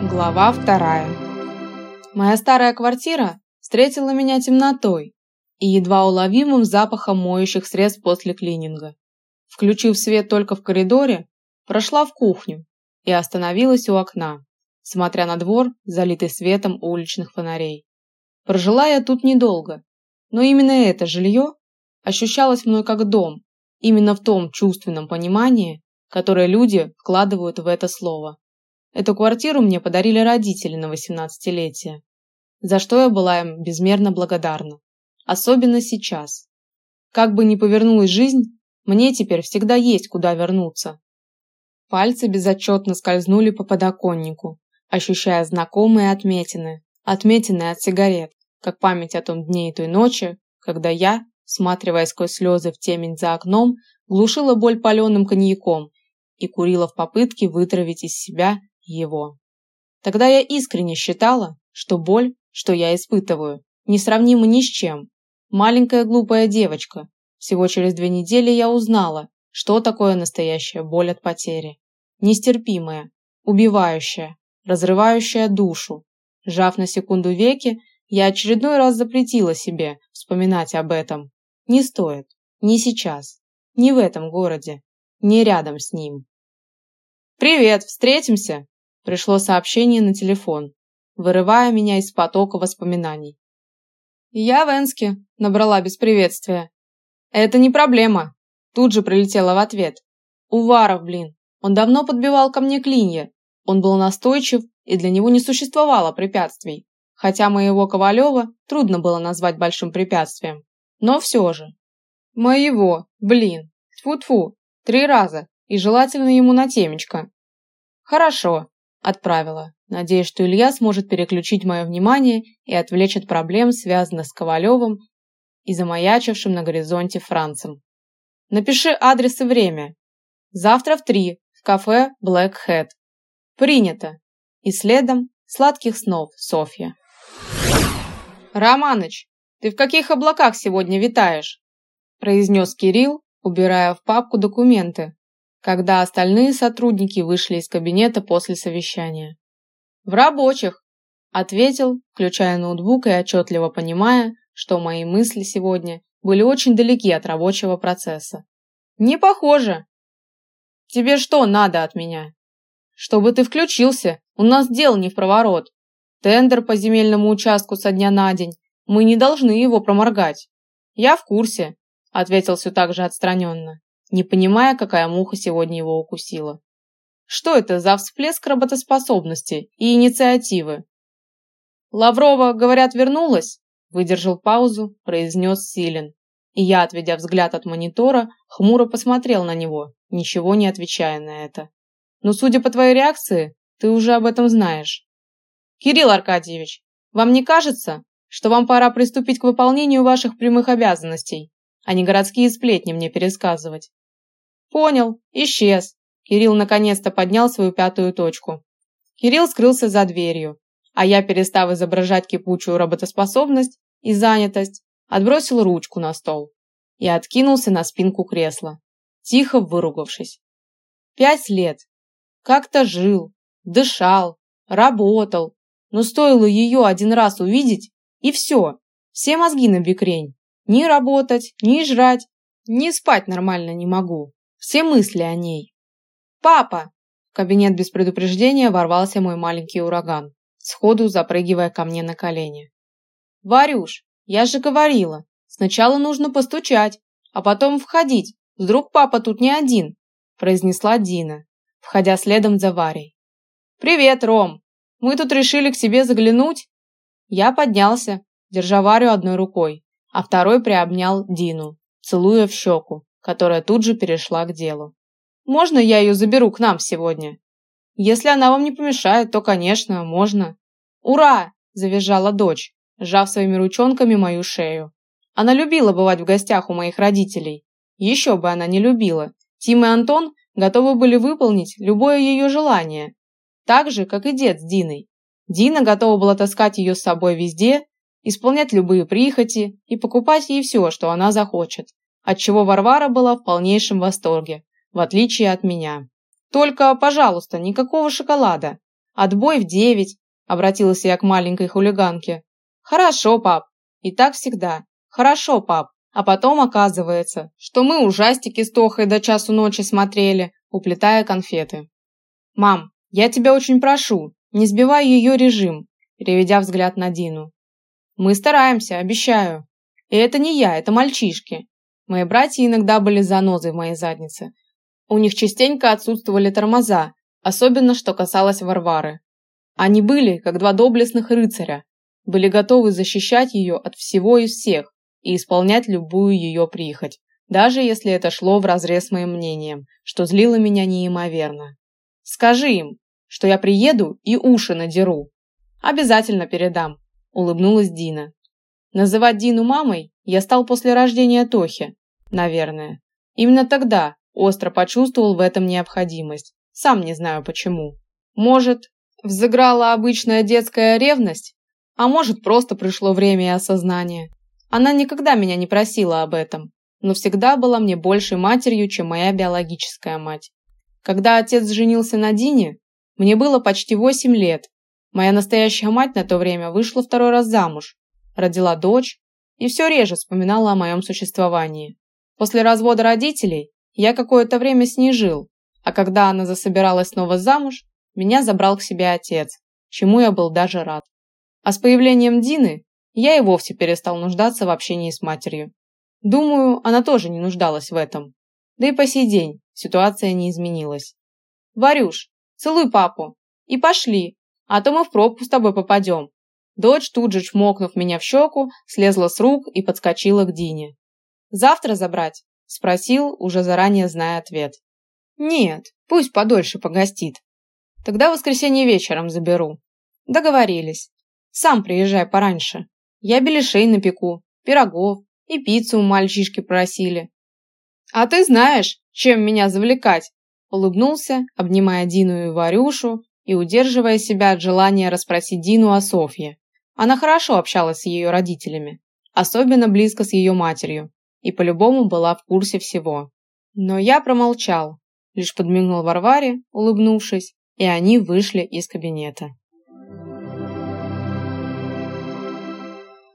Глава вторая. Моя старая квартира встретила меня темнотой и едва уловимым запахом моющих средств после клининга. Включив свет только в коридоре, прошла в кухню и остановилась у окна, смотря на двор, залитый светом уличных фонарей. Прожила я тут недолго, но именно это жилье ощущалось мной как дом, именно в том чувственном понимании, которое люди вкладывают в это слово. Эту квартиру мне подарили родители на 18-летие, за что я была им безмерно благодарна. Особенно сейчас. Как бы ни повернулась жизнь, мне теперь всегда есть куда вернуться. Пальцы безотчетно скользнули по подоконнику, ощущая знакомые отметины, отметины от сигарет, как память о том дне и той ночи, когда я, сматривая сквозь слезы в темень за окном, глушила боль паленым коньяком и курила в попытке вытравить из себя его. Тогда я искренне считала, что боль, что я испытываю, несравнима ни с чем. Маленькая глупая девочка. Всего через две недели я узнала, что такое настоящая боль от потери. Нестерпимая, убивающая, разрывающая душу. Жав на секунду веки, я очередной раз запретила себе вспоминать об этом. Не стоит. Не сейчас. Не в этом городе. Не рядом с ним. «Привет, встретимся!» Пришло сообщение на телефон, вырывая меня из потока воспоминаний. «Я в Энске», – набрала без приветствия. «Это не проблема», – тут же прилетела в ответ. «Уваров, блин, он давно подбивал ко мне клинья. Он был настойчив, и для него не существовало препятствий. Хотя моего Ковалева трудно было назвать большим препятствием. Но все же. Моего, блин, тьфу-тьфу, три раза, и желательно ему на темечко. Хорошо, Отправила, надеясь, что Илья сможет переключить мое внимание и отвлечь от проблем, связанных с Ковалевым и замаячившим на горизонте Францем. Напиши адрес и время. Завтра в три в кафе Black Hat. Принято. И следом сладких снов, Софья. Романыч, ты в каких облаках сегодня витаешь? произнес Кирилл, убирая в папку документы, когда остальные сотрудники вышли из кабинета после совещания. «В рабочих», – ответил, включая ноутбук и отчетливо понимая, что мои мысли сегодня были очень далеки от рабочего процесса. «Не похоже». «Тебе что надо от меня?» «Чтобы ты включился, у нас дел не в проворот. Тендер по земельному участку со дня на день, мы не должны его проморгать». «Я в курсе», – ответил все так же отстраненно не понимая, какая муха сегодня его укусила. Что это за всплеск работоспособности и инициативы? Лаврова, говорят, вернулась? Выдержал паузу, произнес Силен. И я, отведя взгляд от монитора, хмуро посмотрел на него, ничего не отвечая на это. Но судя по твоей реакции, ты уже об этом знаешь. Кирилл Аркадьевич, вам не кажется, что вам пора приступить к выполнению ваших прямых обязанностей, а не городские сплетни мне пересказывать? Понял, исчез. Кирилл наконец-то поднял свою пятую точку. Кирилл скрылся за дверью, а я, перестав изображать кипучую работоспособность и занятость, отбросил ручку на стол и откинулся на спинку кресла, тихо выругавшись. Пять лет. Как-то жил, дышал, работал, но стоило ее один раз увидеть, и все, все мозги на бекрень. Ни работать, ни жрать, ни спать нормально не могу. Все мысли о ней. «Папа!» В кабинет без предупреждения ворвался мой маленький ураган, сходу запрыгивая ко мне на колени. «Варюш, я же говорила, сначала нужно постучать, а потом входить, вдруг папа тут не один», произнесла Дина, входя следом за Варей. «Привет, Ром! Мы тут решили к тебе заглянуть?» Я поднялся, держа Варю одной рукой, а второй приобнял Дину, целуя в щеку которая тут же перешла к делу. «Можно я ее заберу к нам сегодня?» «Если она вам не помешает, то, конечно, можно». «Ура!» – завизжала дочь, сжав своими ручонками мою шею. Она любила бывать в гостях у моих родителей. Еще бы она не любила. Тим и Антон готовы были выполнить любое ее желание. Так же, как и дед с Диной. Дина готова была таскать ее с собой везде, исполнять любые прихоти и покупать ей все, что она захочет отчего Варвара была в полнейшем восторге, в отличие от меня. «Только, пожалуйста, никакого шоколада, Отбой в девять, обратилась я к маленькой хулиганке. Хорошо, пап. И так всегда. Хорошо, пап. А потом оказывается, что мы ужастики с Тохой до часу ночи смотрели, уплетая конфеты. Мам, я тебя очень прошу, не сбивай ее режим, переведя взгляд на Дину. Мы стараемся, обещаю. И это не я, это мальчишки. Мои братья иногда были занозой в моей заднице. У них частенько отсутствовали тормоза, особенно что касалось Варвары. Они были, как два доблестных рыцаря, были готовы защищать ее от всего и всех и исполнять любую ее прихоть, даже если это шло вразрез с моим мнением, что злило меня неимоверно. Скажи им, что я приеду и уши надеру. Обязательно передам, улыбнулась Дина. Называть Дину мамой я стал после рождения Тохи, наверное. Именно тогда остро почувствовал в этом необходимость. Сам не знаю почему. Может, взыграла обычная детская ревность, а может, просто пришло время и осознание. Она никогда меня не просила об этом, но всегда была мне большей матерью, чем моя биологическая мать. Когда отец женился на Дине, мне было почти 8 лет. Моя настоящая мать на то время вышла второй раз замуж, родила дочь и все реже вспоминала о моем существовании. После развода родителей я какое-то время с ней жил, а когда она засобиралась снова замуж, меня забрал к себе отец, чему я был даже рад. А с появлением Дины я и вовсе перестал нуждаться в общении с матерью. Думаю, она тоже не нуждалась в этом. Да и по сей день ситуация не изменилась. «Варюш, целуй папу и пошли, а то мы в пробку с тобой попадем». Дочь, тут же чмокнув меня в щеку, слезла с рук и подскочила к Дине. «Завтра забрать?» – спросил, уже заранее зная ответ. «Нет, пусть подольше погостит. Тогда в воскресенье вечером заберу». «Договорились. Сам приезжай пораньше. Я беляшей напеку, пирогов и пиццу у мальчишки просили». «А ты знаешь, чем меня завлекать?» – улыбнулся, обнимая Дину и Варюшу и удерживая себя от желания расспросить Дину о Софье. Она хорошо общалась с ее родителями, особенно близко с ее матерью, и по-любому была в курсе всего. Но я промолчал, лишь подмигнул Варваре, улыбнувшись, и они вышли из кабинета.